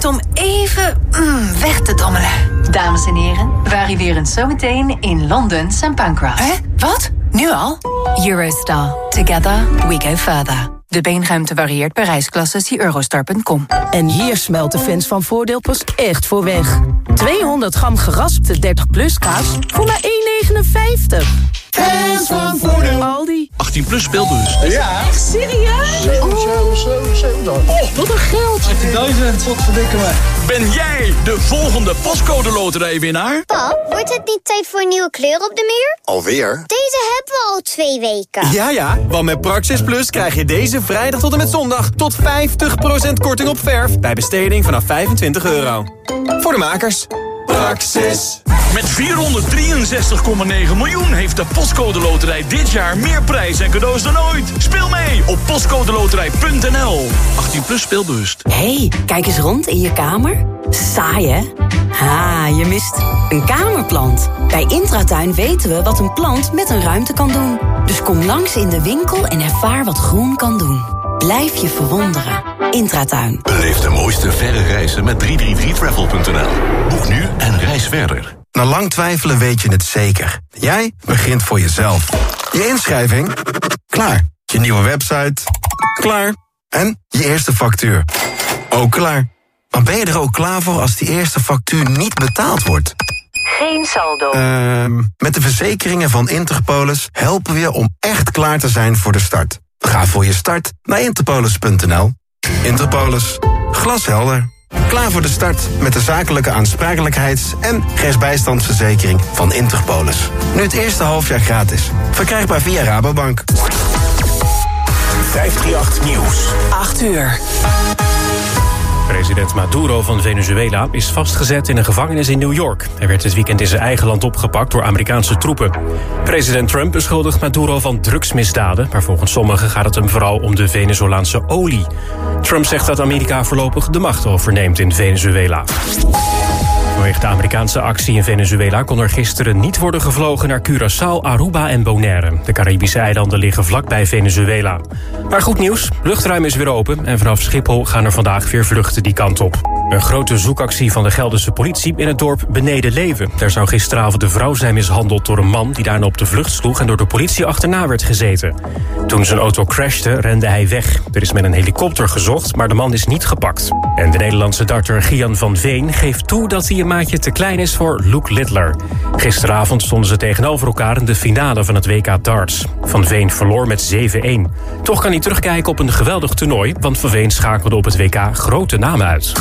ruimte om even mm, weg te dommelen. Dames en heren, we arriveren zometeen in London St. Pancras. Hè? Wat? Nu al? Eurostar. Together we go further. De beenruimte varieert per reisklasse. Zie eurostar.com. En hier smelt de fans van Voordeel pas echt voor weg. 200 gram geraspte 30 plus kaas voor maar 1,59. Fans van Voordeel. Aldi. 18 plus speelbus. Ja. Echt serieus? 7, 7, 7, 7. Oh, wat een geld. 18.000, wat verdikken me. Ben jij de volgende pascode loterijwinnaar? Pap, wordt het niet tijd voor een nieuwe kleur op de muur? Alweer? Deze hebben we al twee weken. Ja, ja, want met Praxis Plus krijg je deze vrijdag tot en met zondag... tot 50% korting op verf bij besteding vanaf 25 euro. Voor de makers. Praxis. Met 463,9 miljoen heeft de Postcode Loterij dit jaar meer prijs en cadeaus dan ooit. Speel mee op postcodeloterij.nl. 18 plus speelbewust. hey, kijk eens rond in je kamer. Saai, hè? Ha, je mist een kamerplant. Bij Intratuin weten we wat een plant met een ruimte kan doen. Dus kom langs in de winkel en ervaar wat groen kan doen. Blijf je verwonderen. Intratuin. Beleef de mooiste verre reizen met 333travel.nl. Boek nu en reis verder. Na lang twijfelen weet je het zeker. Jij begint voor jezelf. Je inschrijving? Klaar. Je nieuwe website? Klaar. En je eerste factuur? Ook klaar. Maar ben je er ook klaar voor als die eerste factuur niet betaald wordt? Geen saldo. Ehm met de verzekeringen van Interpolis helpen we je om echt klaar te zijn voor de start. Ga voor je start naar interpolis.nl. Interpolis. Glashelder. Klaar voor de start met de zakelijke aansprakelijkheids- en rechtsbijstandsverzekering van Interpolis. Nu het eerste halfjaar gratis. Verkrijgbaar via Rabobank. 538 Nieuws. 8 uur. President Maduro van Venezuela is vastgezet in een gevangenis in New York. Hij werd dit weekend in zijn eigen land opgepakt door Amerikaanse troepen. President Trump beschuldigt Maduro van drugsmisdaden... maar volgens sommigen gaat het hem vooral om de Venezolaanse olie. Trump zegt dat Amerika voorlopig de macht overneemt in Venezuela. Vanwege de Amerikaanse actie in Venezuela kon er gisteren niet worden gevlogen naar Curaçao, Aruba en Bonaire. De Caribische eilanden liggen vlakbij Venezuela. Maar goed nieuws, luchtruim is weer open en vanaf Schiphol gaan er vandaag weer vluchten die kant op. Een grote zoekactie van de Gelderse politie in het dorp Beneden Leven. Daar zou gisteravond de vrouw zijn mishandeld door een man die daarna op de vlucht sloeg en door de politie achterna werd gezeten. Toen zijn auto crashte, rende hij weg. Er is met een helikopter gezocht, maar de man is niet gepakt. En de Nederlandse darter Gian van Veen geeft toe dat hij een maatje te klein is voor Luke Littler. Gisteravond stonden ze tegenover elkaar in de finale van het WK darts. Van Veen verloor met 7-1. Toch kan hij terugkijken op een geweldig toernooi, want Van Veen schakelde op het WK grote namen uit.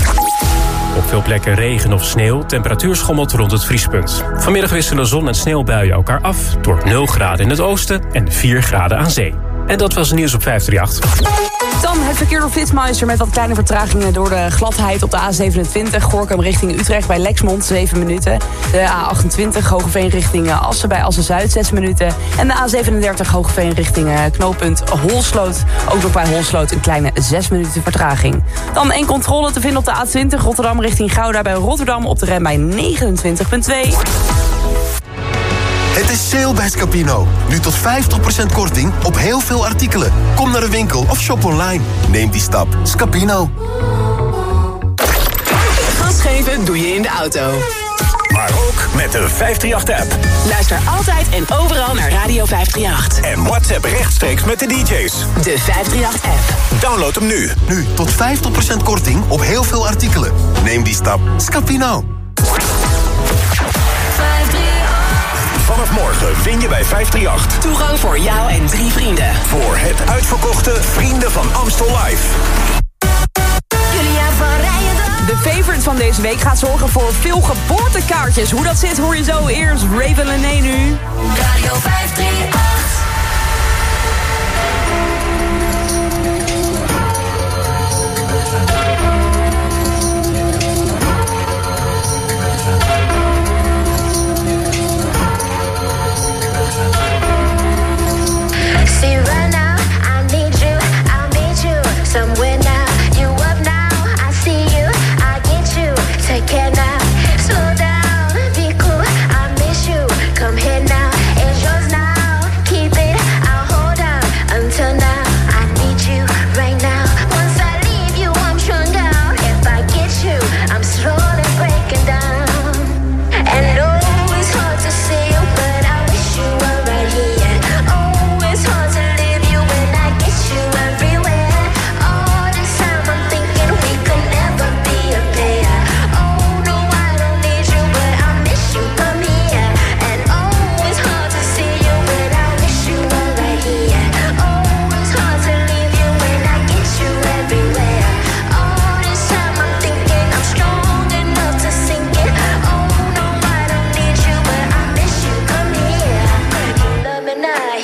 Op veel plekken regen of sneeuw, temperatuur schommelt rond het vriespunt. Vanmiddag wisselen zon en sneeuwbuien elkaar af... door 0 graden in het oosten en 4 graden aan zee. En dat was het nieuws op 538. Dan het verkeer door Flitsmeister met wat kleine vertragingen door de gladheid op de A27. Gorkum richting Utrecht bij Lexmond 7 minuten. De A28 Hogeveen richting Assen bij Assen-Zuid 6 minuten. En de A37 Hogeveen richting eh, knooppunt Holsloot. Ook nog bij Holsloot een kleine 6 minuten vertraging. Dan één controle te vinden op de A20 Rotterdam richting Gouda bij Rotterdam op de rem bij 29.2. Het is sale bij Scapino. Nu tot 50% korting op heel veel artikelen. Kom naar de winkel of shop online. Neem die stap. Scapino. Gas geven doe je in de auto. Maar ook met de 538-app. Luister altijd en overal naar Radio 538. En WhatsApp rechtstreeks met de DJ's. De 538-app. Download hem nu. Nu tot 50% korting op heel veel artikelen. Neem die stap. Scapino. Morgen win je bij 538. Toegang voor jou en drie vrienden. Voor het uitverkochte Vrienden van Amstel Live. Julia van Rijen De favorite van deze week gaat zorgen voor veel geboortekaartjes. Hoe dat zit hoor je zo eerst. Raven Lené nu. Radio 538.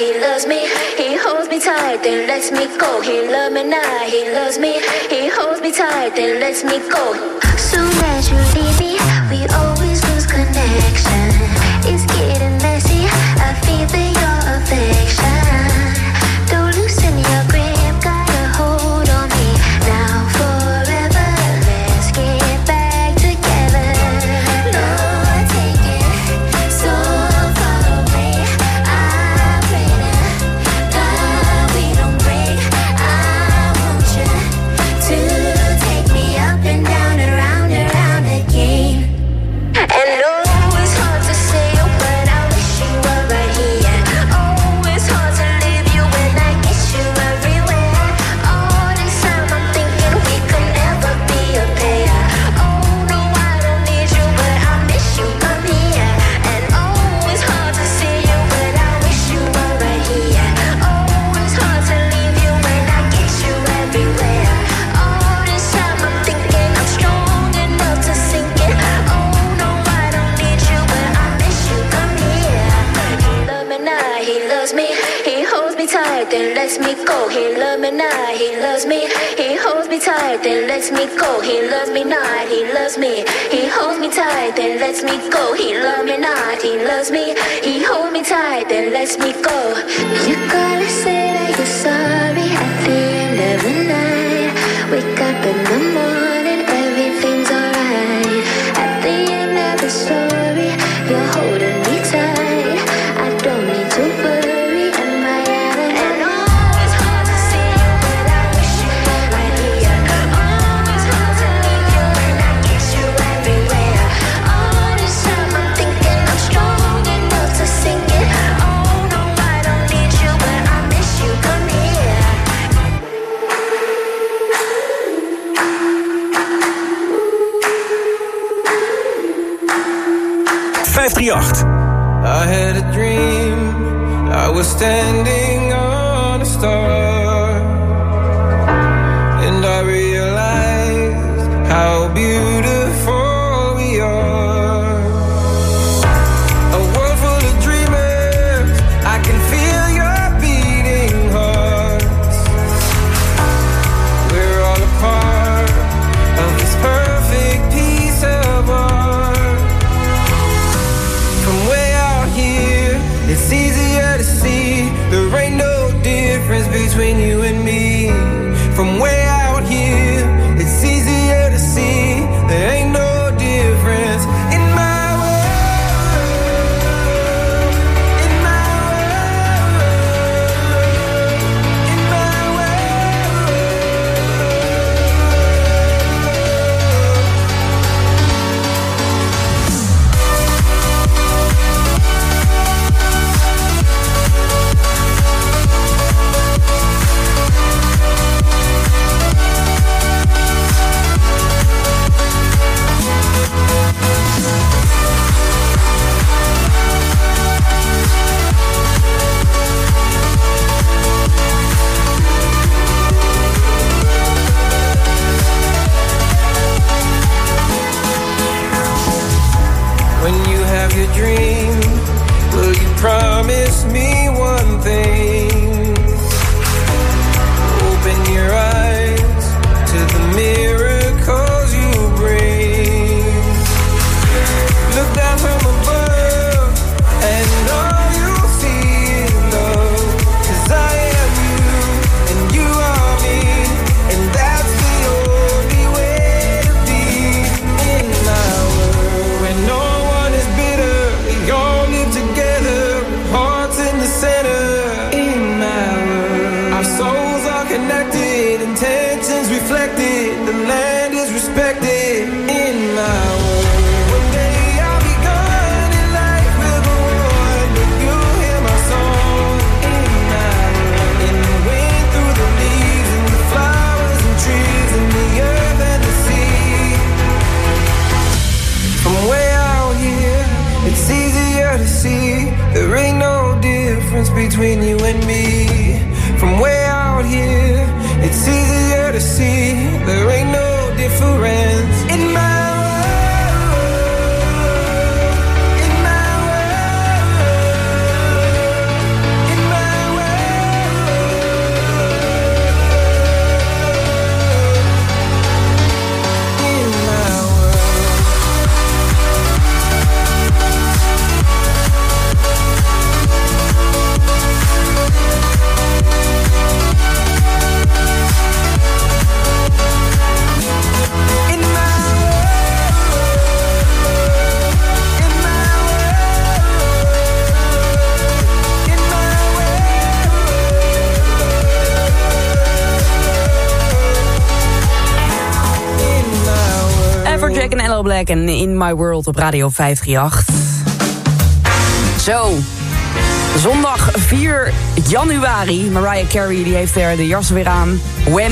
he loves me. He holds me tight, then lets me go. He loves me now, he loves me. He holds me tight, then lets me go. So naturally. then lets me go. He loves me not, he loves me. He holds me tight, then lets me go. He loves me not, he loves me. He holds me tight, then lets me go. You gotta say that you're sorry at the end of the night. Wake up in the morning. understand Afrojack en LL Black en In My World op Radio 538. Zo, Zondag 4 januari. Mariah Carey die heeft er de jas weer aan.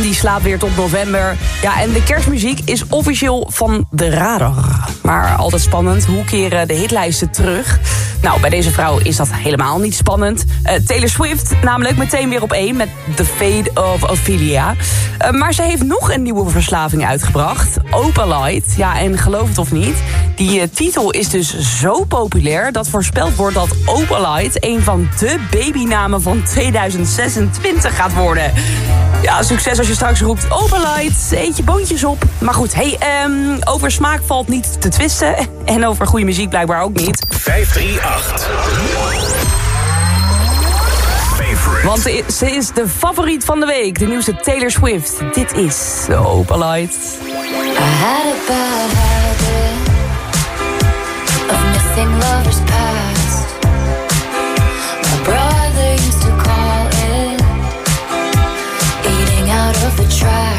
Die slaapt weer tot november. Ja, en de kerstmuziek is officieel van de radar. Maar altijd spannend, hoe keren de hitlijsten terug? Nou, bij deze vrouw is dat helemaal niet spannend. Uh, Taylor Swift namelijk meteen weer op één met The Fade of Ophelia. Uh, maar ze heeft nog een nieuwe verslaving uitgebracht. Opalite. Ja, en geloof het of niet, die uh, titel is dus zo populair... dat voorspeld wordt dat Opalite een van de babynamen van 2026 gaat worden. Ja, succes als je straks roept Opalite, eet je boontjes op. Maar goed, hey, um, over smaak valt niet te twisten. En over goede muziek blijkbaar ook niet. 538. Want ze is de favoriet van de week, de nieuwste Taylor Swift. Dit is de Opalite. I had a bad habit of missing lovers past. try.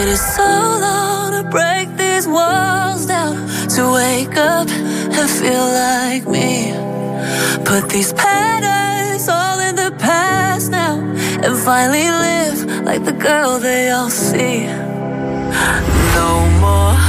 It is so long to break these walls down, to wake up and feel like me. Put these patterns all in the past now, and finally live like the girl they all see. No more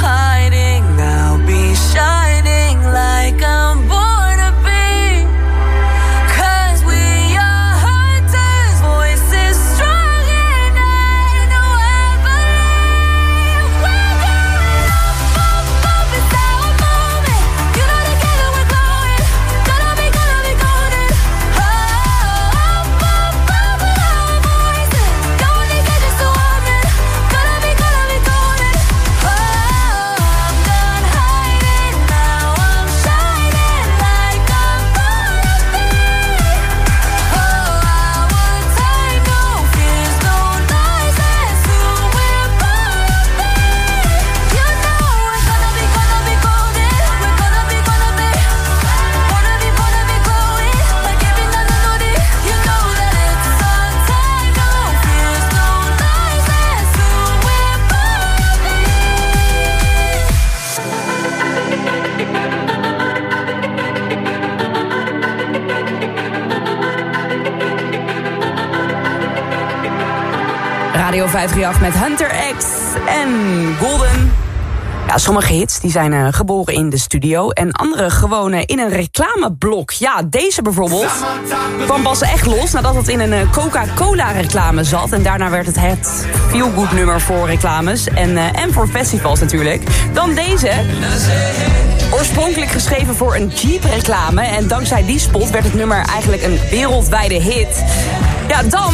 Radio 538 met Hunter X en Golden. Ja, sommige hits die zijn eh, geboren in de studio en andere gewoon eh, in een reclameblok. Ja, deze bijvoorbeeld kwam pas echt los nadat het in een eh, Coca-Cola reclame zat. En daarna werd het het feelgood nummer voor reclames en, en voor festivals natuurlijk. Dan deze. Oorspronkelijk geschreven voor een Jeep reclame. En dankzij die spot werd het nummer eigenlijk een wereldwijde hit. Ja, dan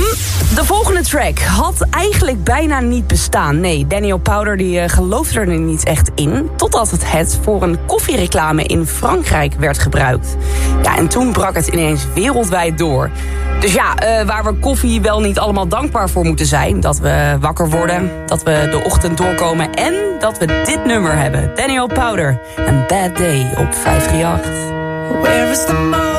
de volgende track had eigenlijk bijna niet bestaan. Nee, Daniel Powder die, uh, geloofde er niet echt in... totdat het het voor een koffiereclame in Frankrijk werd gebruikt. Ja, en toen brak het ineens wereldwijd door. Dus ja, uh, waar we koffie wel niet allemaal dankbaar voor moeten zijn... dat we wakker worden, dat we de ochtend doorkomen... en dat we dit nummer hebben. Daniel Powder, een bad day op 538. Where is the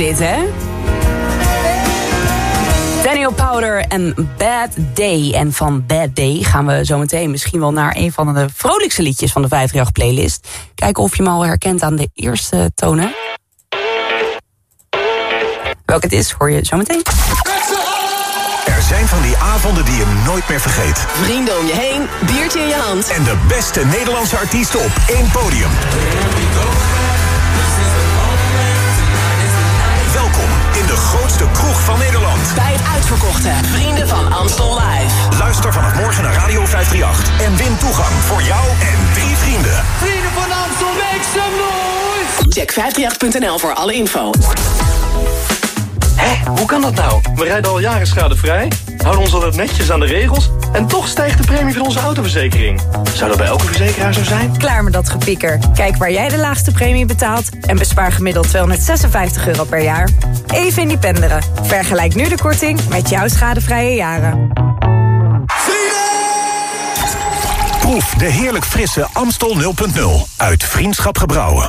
dit, hè? Daniel Powder en Bad Day. En van Bad Day gaan we zo meteen misschien wel naar een van de vrolijkste liedjes van de 538 playlist. Kijken of je hem al herkent aan de eerste tonen. Welke het is, hoor je zo meteen. Er zijn van die avonden die je nooit meer vergeet. Vrienden om je heen, biertje in je hand. En de beste Nederlandse artiesten op één podium. De grootste kroeg van Nederland. Bij het uitverkochte Vrienden van Amstel Live. Luister vanaf morgen naar Radio 538 en win toegang voor jou en drie vrienden. Vrienden van Amstel, make some noise! Check 538.nl voor alle info. Hé, hoe kan dat nou? We rijden al jaren schadevrij, houden ons altijd netjes aan de regels... en toch stijgt de premie van onze autoverzekering. Zou dat bij elke verzekeraar zo zijn? Klaar met dat gepieker. Kijk waar jij de laagste premie betaalt... en bespaar gemiddeld 256 euro per jaar. Even independeren. Vergelijk nu de korting met jouw schadevrije jaren. Proef de heerlijk frisse Amstel 0.0 uit Vriendschap Gebrouwen.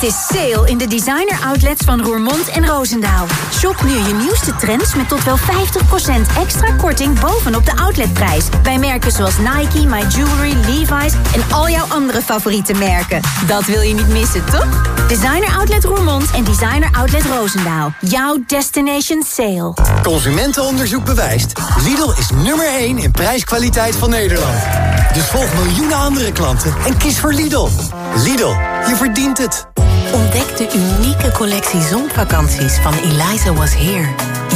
Het is sale in de designer outlets van Roermond en Roosendaal. Shop nu je nieuwste trends met tot wel 50% extra korting bovenop de outletprijs. Bij merken zoals Nike, My Jewelry, Levi's en al jouw andere favoriete merken. Dat wil je niet missen, toch? Designer Outlet Roermond en Designer Outlet Roosendaal. Jouw destination sale. Consumentenonderzoek bewijst. Lidl is nummer 1 in prijskwaliteit van Nederland. Dus volg miljoenen andere klanten en kies voor Lidl. Lidl, je verdient het. Ontdek de unieke collectie zonvakanties van Eliza Was Here.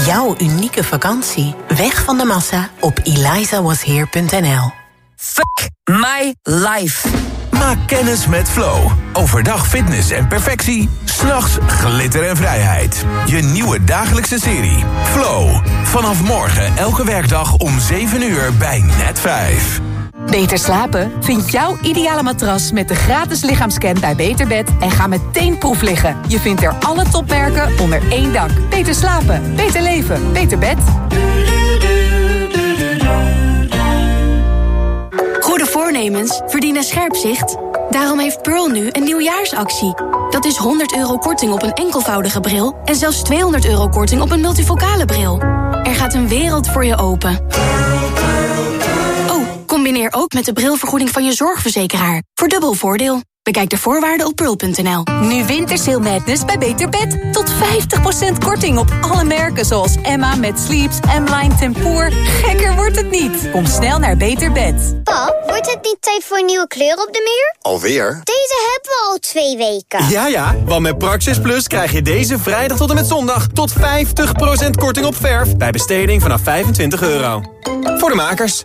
Jouw unieke vakantie. Weg van de massa op elizawasheer.nl Fuck my life. Maak kennis met Flow. Overdag fitness en perfectie. S'nachts glitter en vrijheid. Je nieuwe dagelijkse serie. Flow. Vanaf morgen elke werkdag om 7 uur bij Net 5. Beter slapen? Vind jouw ideale matras met de gratis lichaamscan bij Beterbed en ga meteen proef liggen. Je vindt er alle topmerken onder één dak. Beter slapen, beter leven, beter bed. Goede voornemens verdienen scherp zicht. Daarom heeft Pearl nu een nieuwjaarsactie. Dat is 100 euro korting op een enkelvoudige bril... en zelfs 200 euro korting op een multifocale bril. Er gaat een wereld voor je open. Combineer ook met de brilvergoeding van je zorgverzekeraar. Voor dubbel voordeel. Bekijk de voorwaarden op pearl.nl. Nu Wintersail Madness bij Beter Bed. Tot 50% korting op alle merken zoals Emma met Sleeps, M-Line Tempoor. Gekker wordt het niet. Kom snel naar Beter Bed. Pap, wordt het niet tijd voor een nieuwe kleur op de muur? Alweer? Deze hebben we al twee weken. Ja, ja, want met Praxis Plus krijg je deze vrijdag tot en met zondag... tot 50% korting op verf bij besteding vanaf 25 euro. Voor de makers.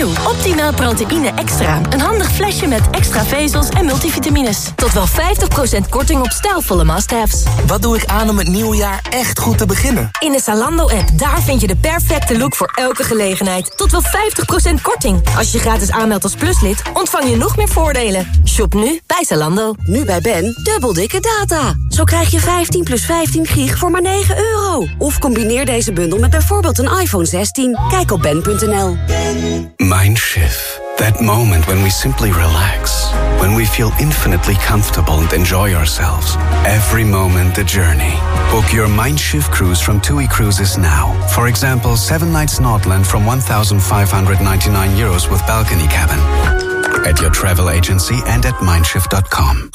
Nieuw Optimaal Proteïne Extra. Een handig flesje met extra vezels en multivitamines. Tot wel 50% korting op stijlvolle must-haves. Wat doe ik aan om het nieuwe jaar echt goed te beginnen? In de Zalando-app, daar vind je de perfecte look voor elke gelegenheid. Tot wel 50% korting. Als je je gratis aanmeldt als pluslid, ontvang je nog meer voordelen. Shop nu bij Zalando. Nu bij Ben, dubbel dikke data. Zo krijg je 15 plus 15 gig voor maar 9 euro. Of combineer deze bundel met bijvoorbeeld een iPhone 16. Kijk op ben.nl. Mindshift. That moment when we simply relax. When we feel infinitely comfortable and enjoy ourselves. Every moment the journey. Book your Mindshift cruise from TUI Cruises now. For example, 7 nights Nordland from 1,599 euros with balcony cabin. At your travel agency and at mindshift.com.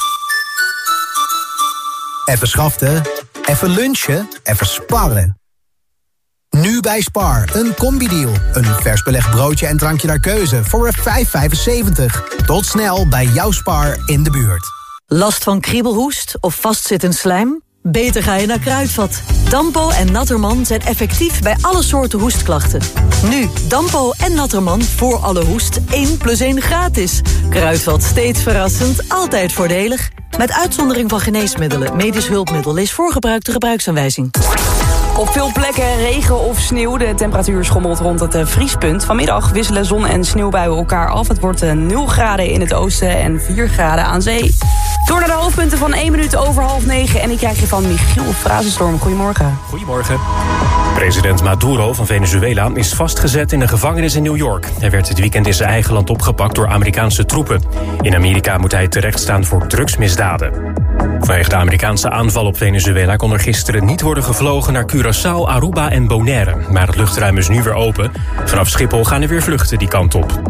Even schaften, even lunchen, even sparren. Nu bij Spar, een combi-deal. Een vers belegd broodje en drankje naar keuze voor 5,75. Tot snel bij jouw Spar in de buurt. Last van kriebelhoest of vastzittend slijm? Beter ga je naar Kruidvat. Dampo en Natterman zijn effectief bij alle soorten hoestklachten. Nu, Dampo en Natterman voor alle hoest 1 plus 1 gratis. Kruidvat steeds verrassend, altijd voordelig. Met uitzondering van geneesmiddelen, medisch hulpmiddel... lees voorgebruikte gebruiksaanwijzing. Op veel plekken regen of sneeuw. De temperatuur schommelt rond het eh, vriespunt. Vanmiddag wisselen zon en sneeuwbuien elkaar af. Het wordt eh, 0 graden in het oosten en 4 graden aan zee. Door naar de hoofdpunten van 1 minuut over half 9. En die krijg je van Michiel Frazenstorm. Goedemorgen. Goedemorgen. President Maduro van Venezuela is vastgezet in de gevangenis in New York. Hij werd dit weekend in zijn eigen land opgepakt door Amerikaanse troepen. In Amerika moet hij terechtstaan voor drugsmisdaden. Vanwege de Amerikaanse aanval op Venezuela kon er gisteren niet worden gevlogen naar Curaçao, Aruba en Bonaire. Maar het luchtruim is nu weer open. Vanaf Schiphol gaan er weer vluchten die kant op.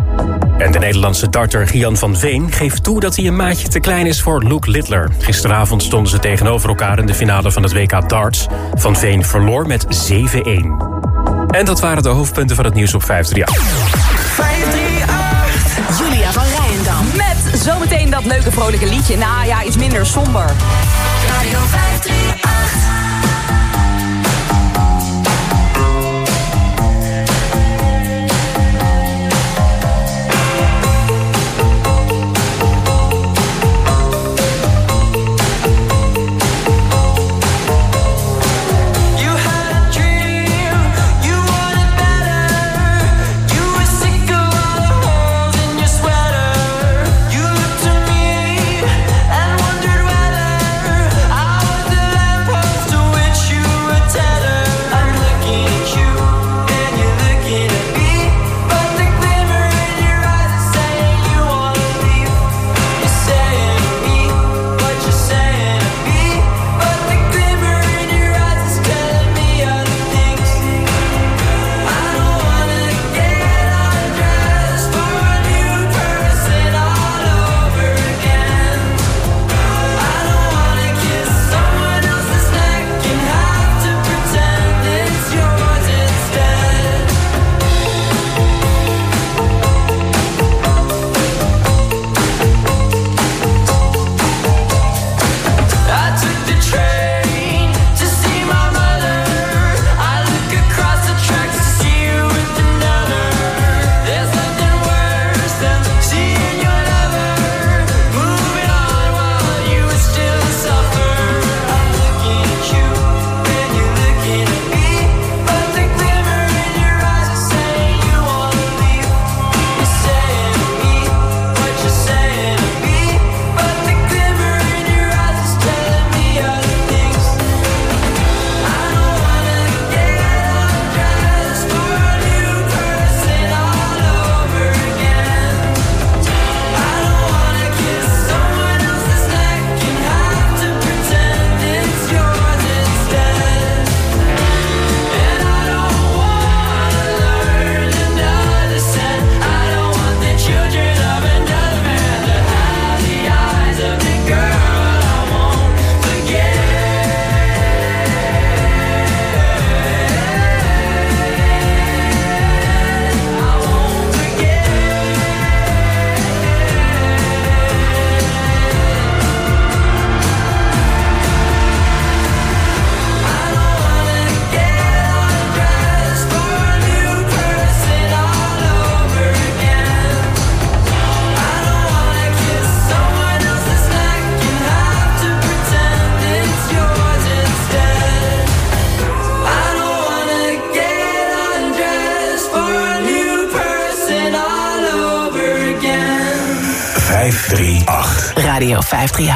En de Nederlandse darter Gian van Veen geeft toe dat hij een maatje te klein is voor Luke Littler. Gisteravond stonden ze tegenover elkaar in de finale van het WK darts. Van Veen verloor met 7-1. En dat waren de hoofdpunten van het nieuws op 538. Zometeen dat leuke vrolijke liedje. Nou ja, iets minder somber. Radio 538.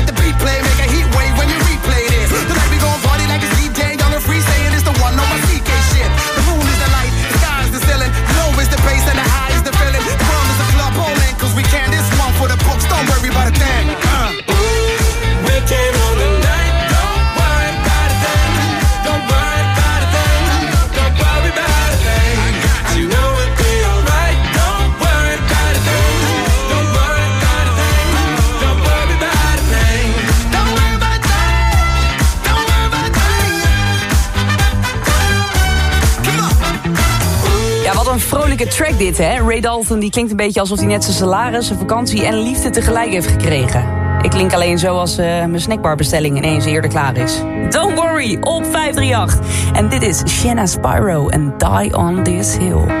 Heerlijke track dit, hè? Ray Dalton die klinkt een beetje alsof hij net zijn salaris, zijn vakantie en liefde tegelijk heeft gekregen. Ik klink alleen zo als uh, mijn snackbarbestelling ineens eerder klaar is. Don't worry, op 538. En dit is Shanna Spyro en Die on This Hill.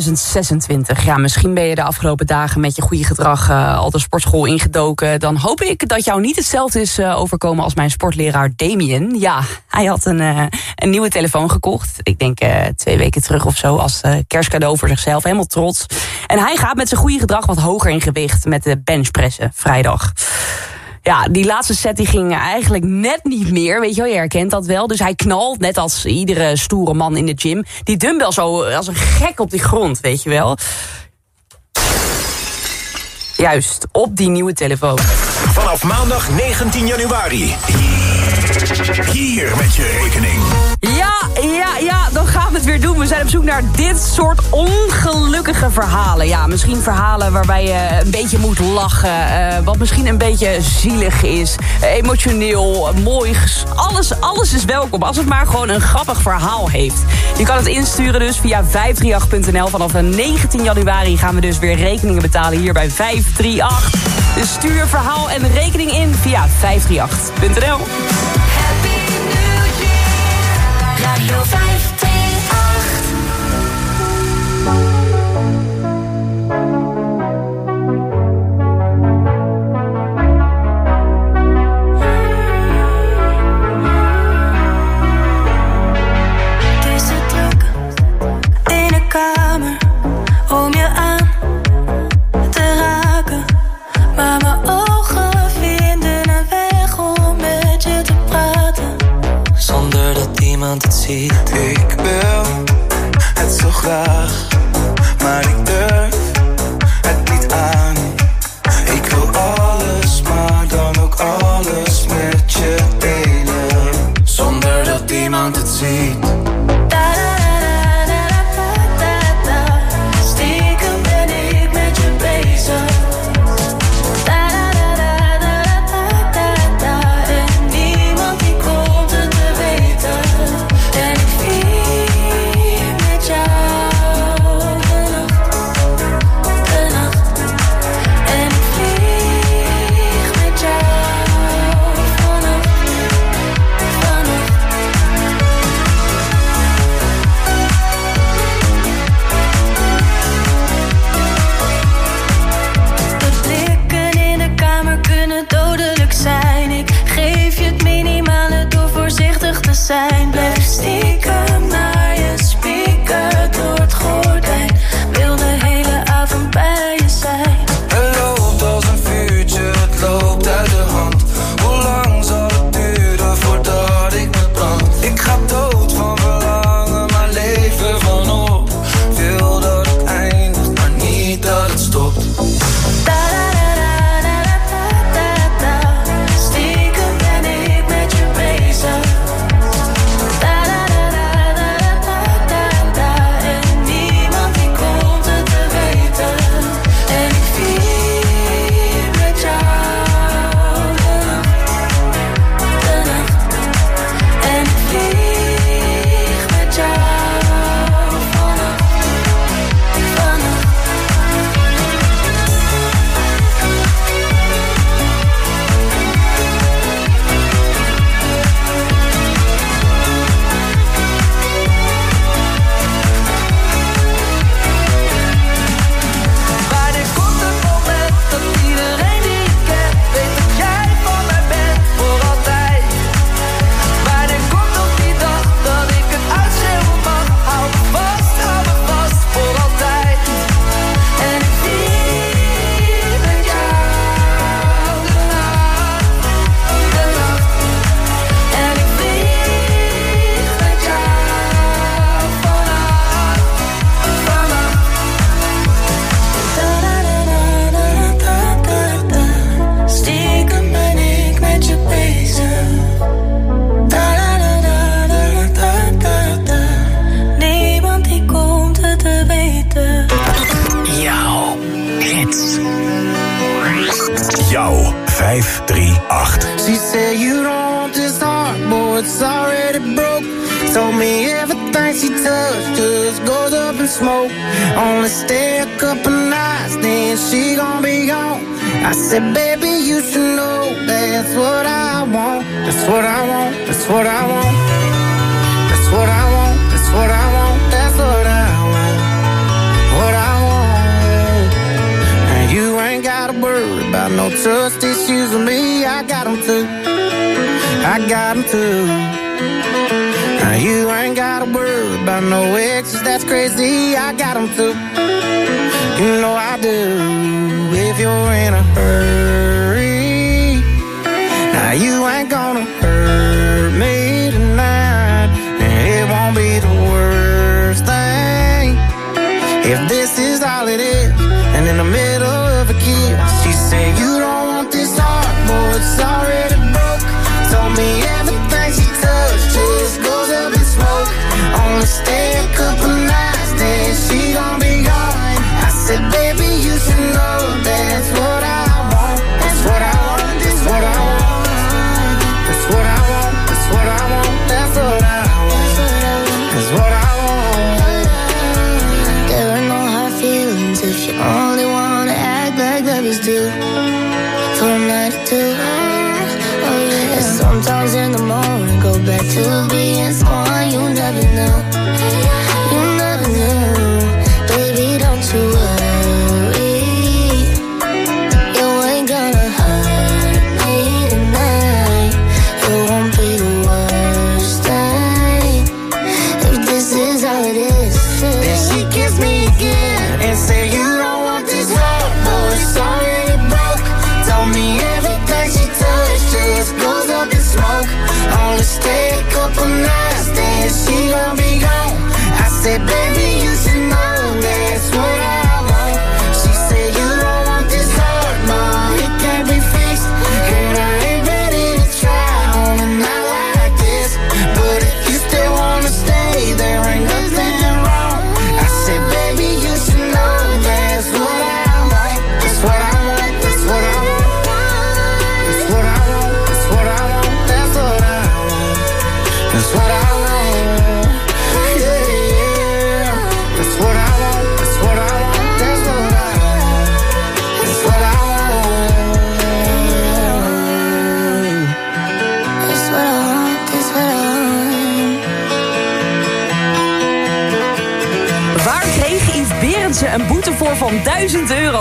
2026. Ja, misschien ben je de afgelopen dagen met je goede gedrag uh, al de sportschool ingedoken. Dan hoop ik dat jou niet hetzelfde is uh, overkomen als mijn sportleraar Damien. Ja, hij had een, uh, een nieuwe telefoon gekocht. Ik denk twee weken terug of zo als kerstcadeau voor zichzelf. Helemaal trots. En hij gaat met zijn goede gedrag wat hoger in gewicht met de benchpressen vrijdag. Ja, die laatste set die ging eigenlijk net niet meer. Weet je wel, je herkent dat wel. Dus hij knalt, net als iedere stoere man in de gym... die dumbbell zo als een gek op die grond, weet je wel. Juist, op die nieuwe telefoon. Vanaf maandag 19 januari. Hier met je rekening. Ja, ja, dan gaan we het weer doen. We zijn op zoek naar dit soort ongelukkige verhalen. Ja, misschien verhalen waarbij je een beetje moet lachen. Uh, wat misschien een beetje zielig is. Emotioneel, mooi. Alles, alles is welkom. Als het maar gewoon een grappig verhaal heeft. Je kan het insturen dus via 538.nl. Vanaf 19 januari gaan we dus weer rekeningen betalen hier bij 538. Dus stuur verhaal en rekening in via 538.nl. Radio 538. Ik wil het zo graag, maar ik durf het niet aan. Ik wil alles, maar dan ook alles met je delen. Zonder dat iemand het ziet.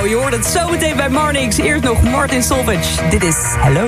Je hoort het zometeen bij Marnix. Eerst nog Martin Solvage. Dit is Hello.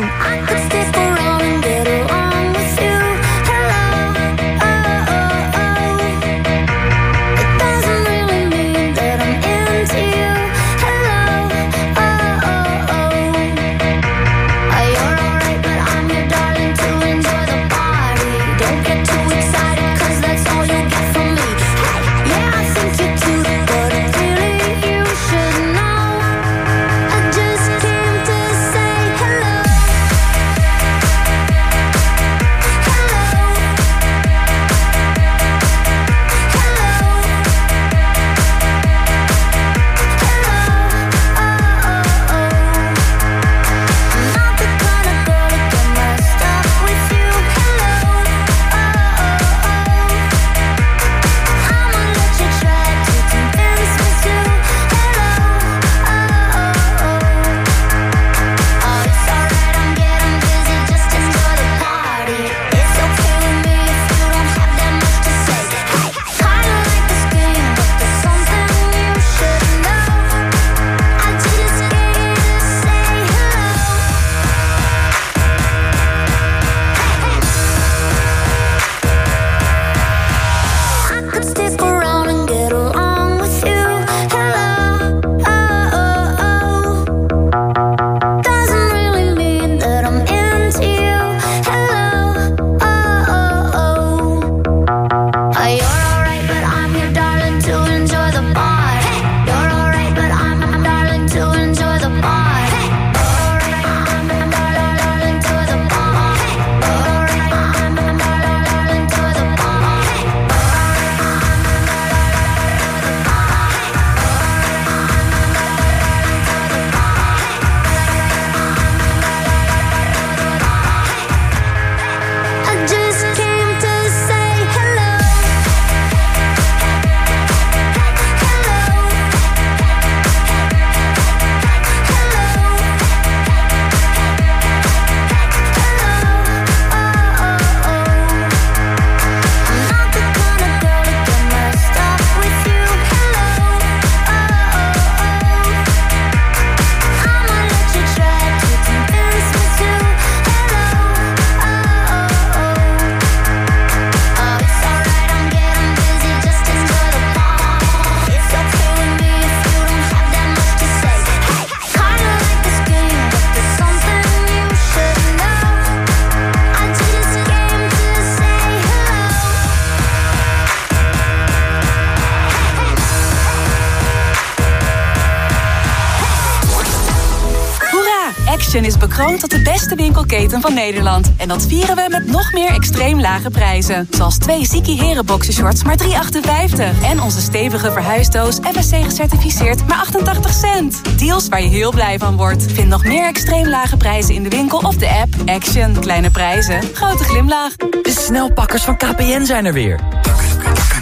Beste winkelketen van Nederland. En dat vieren we met nog meer extreem lage prijzen. Zoals twee Ziki Heren boxershorts maar 3,58. En onze stevige verhuisdoos FSC gecertificeerd maar 88 cent. Deals waar je heel blij van wordt. Vind nog meer extreem lage prijzen in de winkel of de app. Action. Kleine prijzen. Grote glimlach. De snelpakkers van KPN zijn er weer.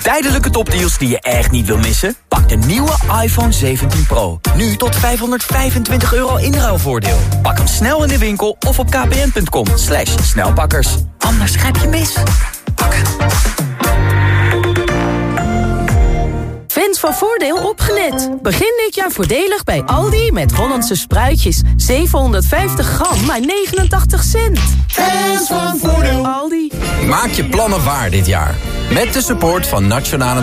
Tijdelijke topdeals die je echt niet wil missen? De nieuwe iPhone 17 Pro. Nu tot 525 euro inruilvoordeel. Pak hem snel in de winkel of op kpn.com. Slash snelpakkers. Anders grijp je mis. Fans van Voordeel opgelet. Begin dit jaar voordelig bij Aldi met Hollandse spruitjes. 750 gram, maar 89 cent. Fans van Voordeel. Aldi. Maak je plannen waar dit jaar. Met de support van Nationale